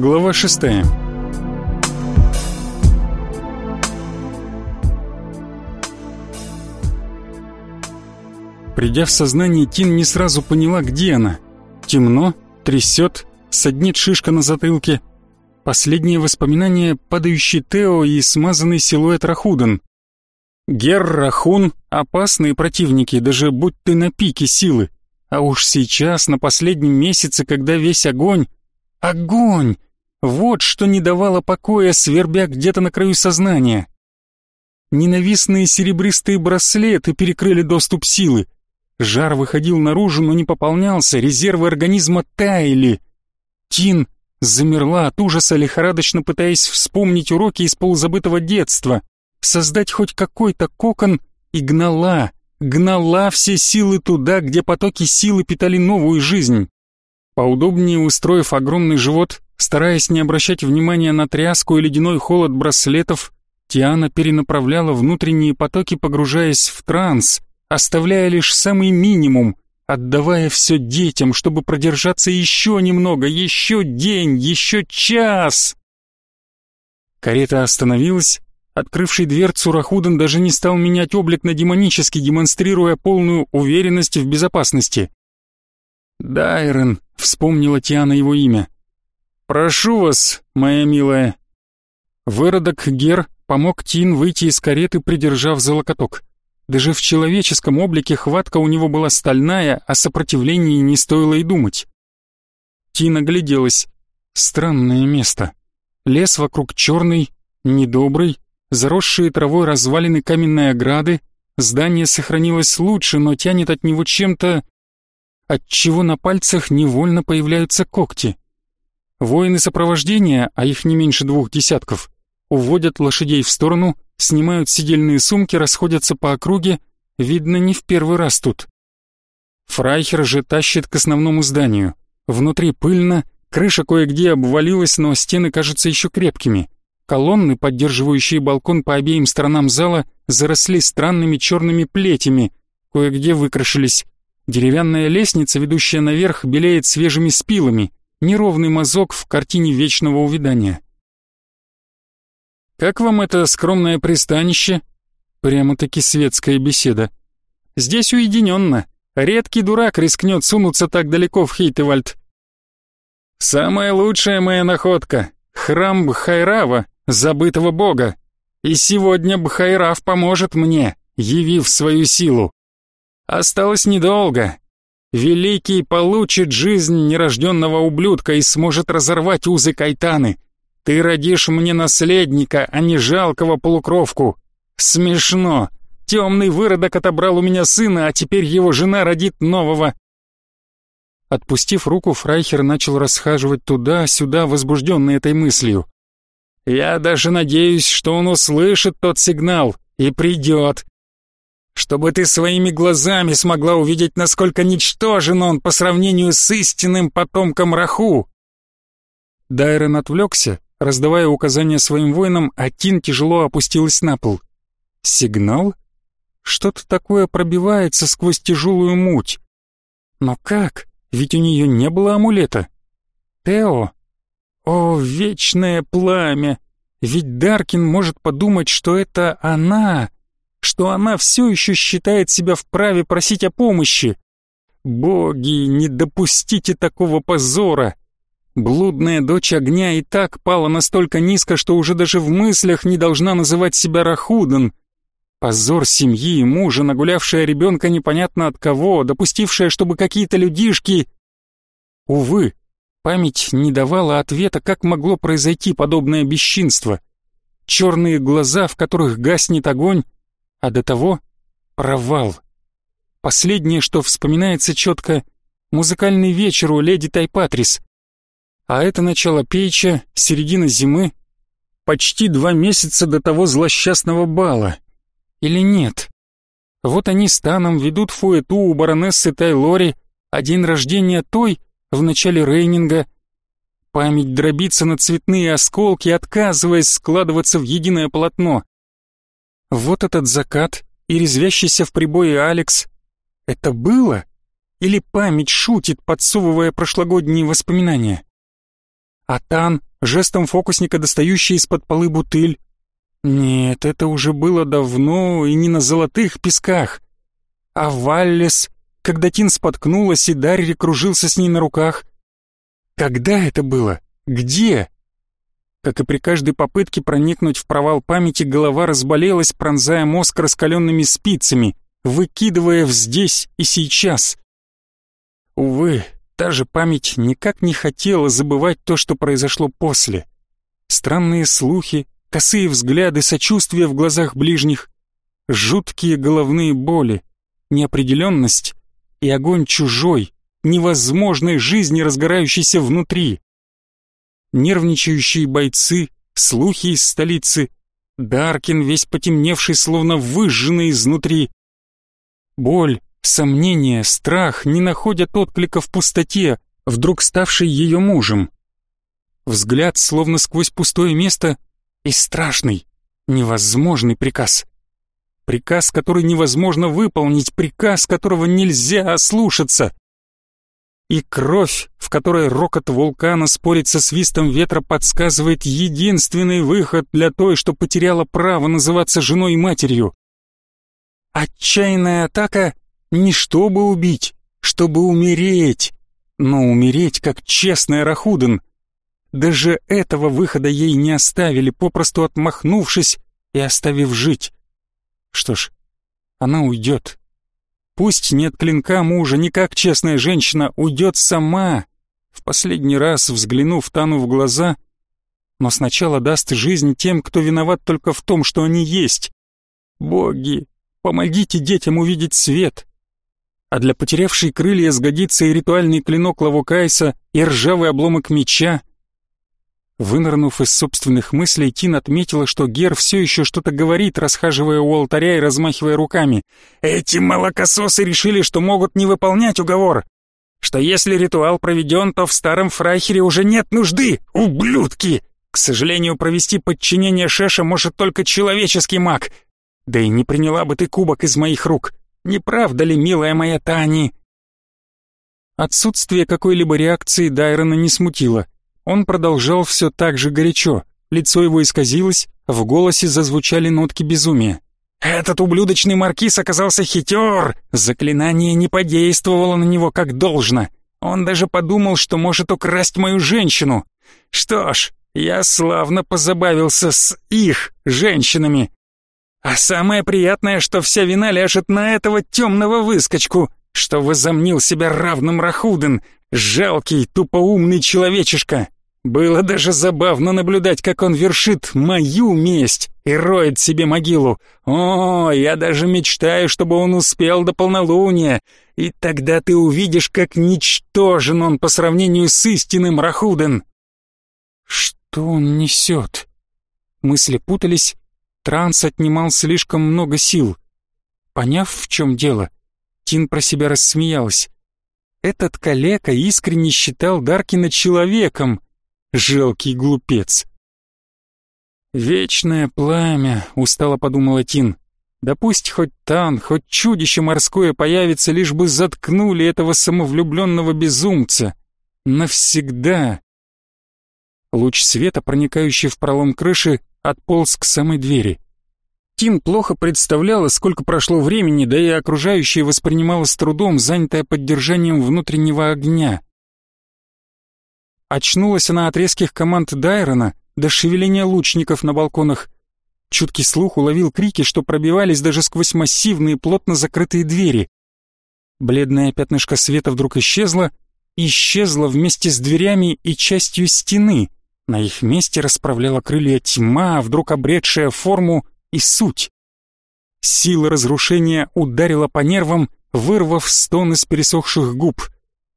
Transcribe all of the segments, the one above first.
Глава шестая. Придя в сознание, Тин не сразу поняла, где она. Темно, трясет, саднит шишка на затылке. Последнее воспоминание — падающий Тео и смазанный силуэт Рахуден. Гер, Рахун — опасные противники, даже будь ты на пике силы. А уж сейчас, на последнем месяце, когда весь огонь... Огонь! Вот что не давало покоя, свербя где-то на краю сознания. Ненавистные серебристые браслеты перекрыли доступ силы. Жар выходил наружу, но не пополнялся, резервы организма таяли. Тин замерла от ужаса, лихорадочно пытаясь вспомнить уроки из полузабытого детства, создать хоть какой-то кокон и гнала, гнала все силы туда, где потоки силы питали новую жизнь. Поудобнее устроив огромный живот, стараясь не обращать внимания на тряску и ледяной холод браслетов, Тиана перенаправляла внутренние потоки, погружаясь в транс, оставляя лишь самый минимум, отдавая все детям, чтобы продержаться еще немного, еще день, еще час. Карета остановилась, Открывший дверцу Рахуден даже не стал менять облик на демонический, демонстрируя полную уверенность в безопасности. «Дайрон», — вспомнила Тиана его имя. «Прошу вас, моя милая». Выродок Гер помог Тин выйти из кареты, придержав за локоток. Даже в человеческом облике хватка у него была стальная, о сопротивлении не стоило и думать. Тин огляделась. Странное место. Лес вокруг черный, недобрый, заросшие травой развалины каменной ограды, здание сохранилось лучше, но тянет от него чем-то, от чего на пальцах невольно появляются когти. Воины сопровождения, а их не меньше двух десятков, уводят лошадей в сторону, снимают сидельные сумки, расходятся по округе, видно, не в первый раз тут. Фрайхер же тащит к основному зданию. Внутри пыльно, крыша кое-где обвалилась, но стены кажутся еще крепкими. Колонны, поддерживающие балкон по обеим сторонам зала, заросли странными черными плетями, кое-где выкрашились. Деревянная лестница, ведущая наверх, белеет свежими спилами, неровный мазок в картине вечного увядания. «Как вам это скромное пристанище?» Прямо-таки светская беседа. «Здесь уединенно. Редкий дурак рискнет сунуться так далеко в Хейтевальд». «Самая лучшая моя находка. Храм Бхайрава, забытого бога. И сегодня Бхайрав поможет мне, явив свою силу. Осталось недолго. Великий получит жизнь нерожденного ублюдка и сможет разорвать узы Кайтаны. Ты родишь мне наследника, а не жалкого полукровку. Смешно. Темный выродок отобрал у меня сына, а теперь его жена родит нового. Отпустив руку, Фрайхер начал расхаживать туда-сюда, возбужденный этой мыслью. Я даже надеюсь, что он услышит тот сигнал и придет. Чтобы ты своими глазами смогла увидеть, насколько ничтожен он по сравнению с истинным потомком Раху. Дайрон отвлекся, раздавая указания своим воинам, а Тин тяжело опустилась на пол. Сигнал? Что-то такое пробивается сквозь тяжелую муть. Но как? Ведь у нее не было амулета. Тео, о, вечное пламя! Ведь Даркин может подумать, что это она, что она все еще считает себя вправе просить о помощи. Боги, не допустите такого позора! Блудная дочь огня и так пала настолько низко, что уже даже в мыслях не должна называть себя Рахудан. Позор семьи и мужа, нагулявшая ребенка непонятно от кого, допустившая, чтобы какие-то людишки... Увы, Память не давала ответа, как могло произойти подобное бесчинство. Черные глаза, в которых гаснет огонь, а до того — провал. Последнее, что вспоминается четко — музыкальный вечер у леди Тайпатрис. А это начало Пейча, середина зимы, почти два месяца до того злосчастного бала. Или нет? Вот они с Таном ведут фуэту у баронессы Тайлори, а день рождения той — в начале рейнинга. Память дробится на цветные осколки, отказываясь складываться в единое полотно. Вот этот закат и резвящийся в прибое Алекс. Это было? Или память шутит, подсовывая прошлогодние воспоминания? А Тан, жестом фокусника, достающий из-под полы бутыль. Нет, это уже было давно и не на золотых песках. А Валлес, когда Тин споткнулась и Дарри кружился с ней на руках. Когда это было? Где? Как и при каждой попытке проникнуть в провал памяти, голова разболелась, пронзая мозг раскаленными спицами, выкидывая в здесь и сейчас. Увы, та же память никак не хотела забывать то, что произошло после. Странные слухи, косые взгляды, сочувствие в глазах ближних, жуткие головные боли, неопределенность и огонь чужой, невозможной жизни, разгорающейся внутри. Нервничающие бойцы, слухи из столицы, Даркин, весь потемневший, словно выжженный изнутри. Боль, сомнения, страх не находят отклика в пустоте, вдруг ставшей ее мужем. Взгляд, словно сквозь пустое место, и страшный, невозможный приказ. Приказ, который невозможно выполнить, приказ, которого нельзя ослушаться. И кровь, в которой рокот вулкана спорит со свистом ветра, подсказывает единственный выход для той, что потеряла право называться женой и матерью. Отчаянная атака не чтобы убить, чтобы умереть, но умереть как честная Рахуден. Даже этого выхода ей не оставили, попросту отмахнувшись и оставив жить. Что ж, она уйдет. Пусть нет клинка мужа, не как честная женщина, уйдет сама, в последний раз взглянув Тану в глаза, но сначала даст жизнь тем, кто виноват только в том, что они есть. Боги, помогите детям увидеть свет. А для потерявшей крылья сгодится и ритуальный клинок Лавукайса, и ржавый обломок меча, Вынырнув из собственных мыслей, Тин отметила, что Гер все еще что-то говорит, расхаживая у алтаря и размахивая руками. «Эти молокососы решили, что могут не выполнять уговор. Что если ритуал проведен, то в старом фрайхере уже нет нужды, ублюдки! К сожалению, провести подчинение Шеша может только человеческий маг. Да и не приняла бы ты кубок из моих рук. Не правда ли, милая моя Тани?» Отсутствие какой-либо реакции Дайрона не смутило. Он продолжал все так же горячо. Лицо его исказилось, в голосе зазвучали нотки безумия. «Этот ублюдочный маркиз оказался хитер! Заклинание не подействовало на него как должно. Он даже подумал, что может украсть мою женщину. Что ж, я славно позабавился с их женщинами. А самое приятное, что вся вина ляжет на этого темного выскочку, что возомнил себя равным Рахуден, жалкий, тупоумный человечишка. Было даже забавно наблюдать, как он вершит мою месть и роет себе могилу. О, я даже мечтаю, чтобы он успел до полнолуния, и тогда ты увидишь, как ничтожен он по сравнению с истинным Рахуден. Что он несет? Мысли путались, транс отнимал слишком много сил. Поняв, в чем дело, Тин про себя рассмеялась. Этот калека искренне считал Даркина человеком, Жалкий глупец. «Вечное пламя», — устало подумала Тин. «Да пусть хоть Тан, хоть чудище морское появится, лишь бы заткнули этого самовлюбленного безумца. Навсегда». Луч света, проникающий в пролом крыши, отполз к самой двери. Тин плохо представляла, сколько прошло времени, да и окружающее воспринимала с трудом, занятое поддержанием внутреннего огня. Очнулась она от резких команд Дайрона до шевеления лучников на балконах. Чуткий слух уловил крики, что пробивались даже сквозь массивные плотно закрытые двери. Бледное пятнышко света вдруг исчезло, исчезло вместе с дверями и частью стены. На их месте расправляла крылья тьма, вдруг обретшая форму и суть. Сила разрушения ударила по нервам, вырвав стон из пересохших губ.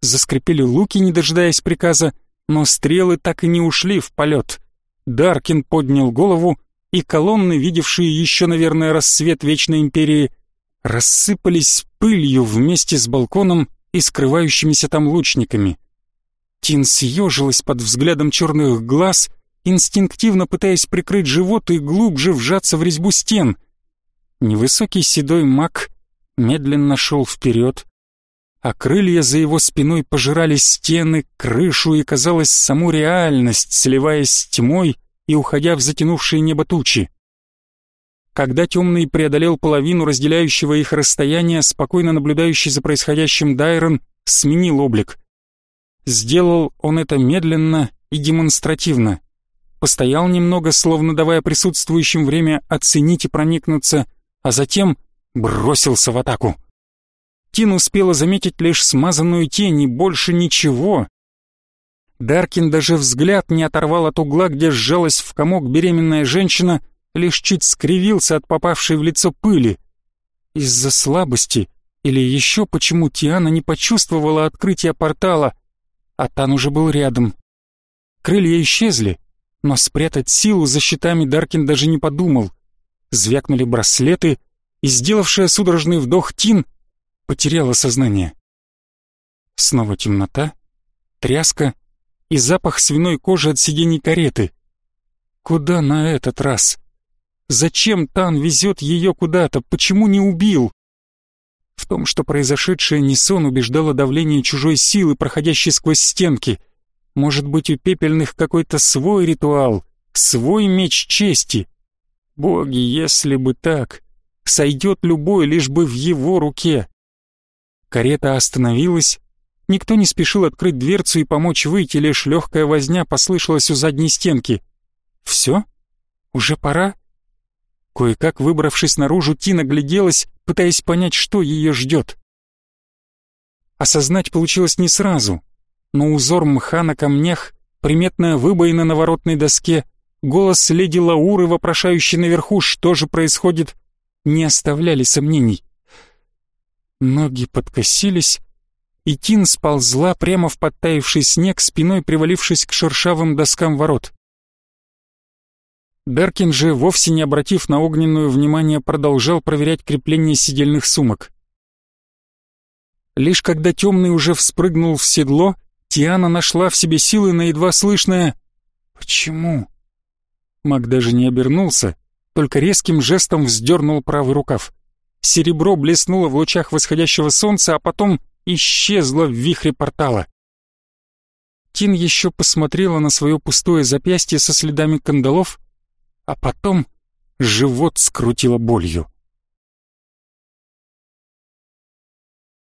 Заскрипели луки, не дожидаясь приказа, но стрелы так и не ушли в полет. Даркин поднял голову, и колонны, видевшие еще, наверное, рассвет Вечной Империи, рассыпались пылью вместе с балконом и скрывающимися там лучниками. Тин съежилась под взглядом черных глаз, инстинктивно пытаясь прикрыть живот и глубже вжаться в резьбу стен. Невысокий седой маг медленно шел вперед, а крылья за его спиной пожирали стены, крышу и, казалось, саму реальность, сливаясь с тьмой и уходя в затянувшие небо тучи. Когда темный преодолел половину разделяющего их расстояния, спокойно наблюдающий за происходящим Дайрон сменил облик. Сделал он это медленно и демонстративно. Постоял немного, словно давая присутствующим время оценить и проникнуться, а затем бросился в атаку. Тин успела заметить лишь смазанную тень и больше ничего. Даркин даже взгляд не оторвал от угла, где сжалась в комок беременная женщина, лишь чуть скривился от попавшей в лицо пыли. Из-за слабости или еще почему Тиана не почувствовала открытия портала, а Тан уже был рядом. Крылья исчезли, но спрятать силу за щитами Даркин даже не подумал. Звякнули браслеты, и сделавшая судорожный вдох Тин потеряла сознание. Снова темнота, тряска и запах свиной кожи от сидений кареты. Куда на этот раз? Зачем Тан везет ее куда-то? Почему не убил? В том, что произошедшее не сон, убеждало давление чужой силы, проходящей сквозь стенки. Может быть, у пепельных какой-то свой ритуал, свой меч чести. Боги, если бы так, сойдет любой, лишь бы в его руке. Карета остановилась. Никто не спешил открыть дверцу и помочь выйти, лишь легкая возня послышалась у задней стенки. «Все? Уже пора?» Кое-как выбравшись наружу, Тина гляделась, пытаясь понять, что ее ждет. Осознать получилось не сразу, но узор мха на камнях, приметная выбоина на воротной доске, голос леди Лауры, вопрошающий наверху, что же происходит, не оставляли сомнений. Ноги подкосились, и Тин сползла прямо в подтаявший снег, спиной привалившись к шершавым доскам ворот. Беркин же, вовсе не обратив на огненную внимание, продолжал проверять крепление сидельных сумок. Лишь когда темный уже вспрыгнул в седло, Тиана нашла в себе силы на едва слышное «Почему?». Маг даже не обернулся, только резким жестом вздернул правый рукав. Серебро блеснуло в лучах восходящего солнца, а потом исчезло в вихре портала. Тин еще посмотрела на свое пустое запястье со следами кандалов, а потом живот скрутило болью.